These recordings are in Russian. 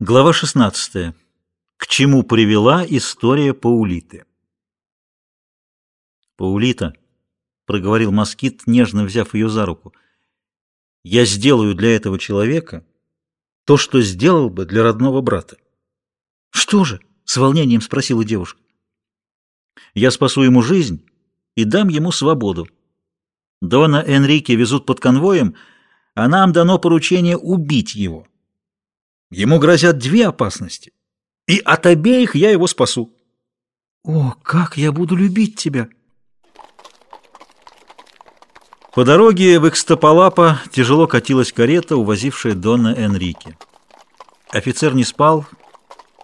Глава 16. К чему привела история Паулиты? «Паулита», — проговорил москит, нежно взяв ее за руку, — «я сделаю для этого человека то, что сделал бы для родного брата». «Что же?» — с волнением спросила девушка. «Я спасу ему жизнь и дам ему свободу. Дона Энрике везут под конвоем, а нам дано поручение убить его». Ему грозят две опасности, и от обеих я его спасу. О, как я буду любить тебя! По дороге в Экстопалапа тяжело катилась карета, увозившая Дона Энрике. Офицер не спал,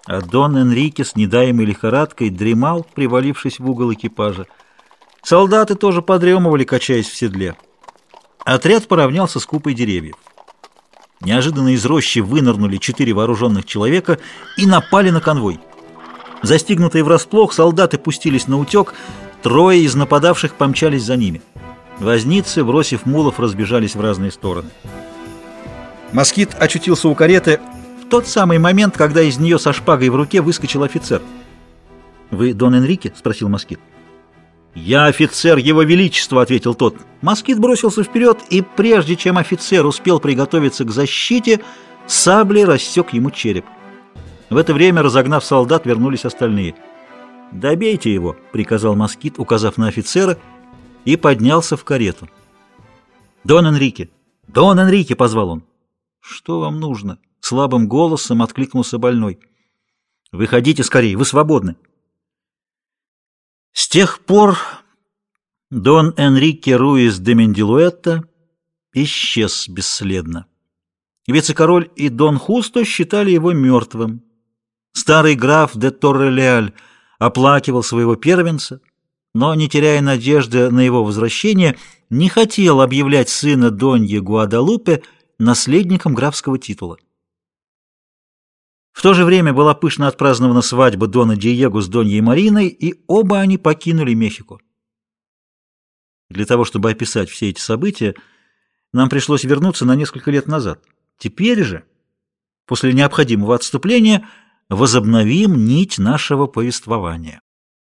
а Дон Энрике с недаемой лихорадкой дремал, привалившись в угол экипажа. Солдаты тоже подремывали, качаясь в седле. Отряд поравнялся с купой деревьев. Неожиданно из рощи вынырнули четыре вооруженных человека и напали на конвой. Застигнутые врасплох, солдаты пустились на утек, трое из нападавших помчались за ними. Возницы, бросив мулов, разбежались в разные стороны. Москит очутился у кареты в тот самый момент, когда из нее со шпагой в руке выскочил офицер. «Вы Дон Энрике?» — спросил Москит. «Я офицер Его Величества», — ответил тот. Москит бросился вперед, и прежде чем офицер успел приготовиться к защите, саблей рассек ему череп. В это время, разогнав солдат, вернулись остальные. «Добейте его», — приказал Москит, указав на офицера, и поднялся в карету. «Дон Энрике! Дон Энрике!» — позвал он. «Что вам нужно?» — слабым голосом откликнулся больной. «Выходите скорее, вы свободны!» С тех пор Дон Энрике Руис де Мендилуэта исчез бесследно. Вице-король и Дон Хусто считали его мертвым. Старый граф де Торрелеаль оплакивал своего первенца, но, не теряя надежды на его возвращение, не хотел объявлять сына Доньи Гуадалупе наследником графского титула. В то же время была пышно отпразднована свадьба Дона Диего с Доньей Мариной, и оба они покинули Мехико. Для того, чтобы описать все эти события, нам пришлось вернуться на несколько лет назад. Теперь же, после необходимого отступления, возобновим нить нашего повествования.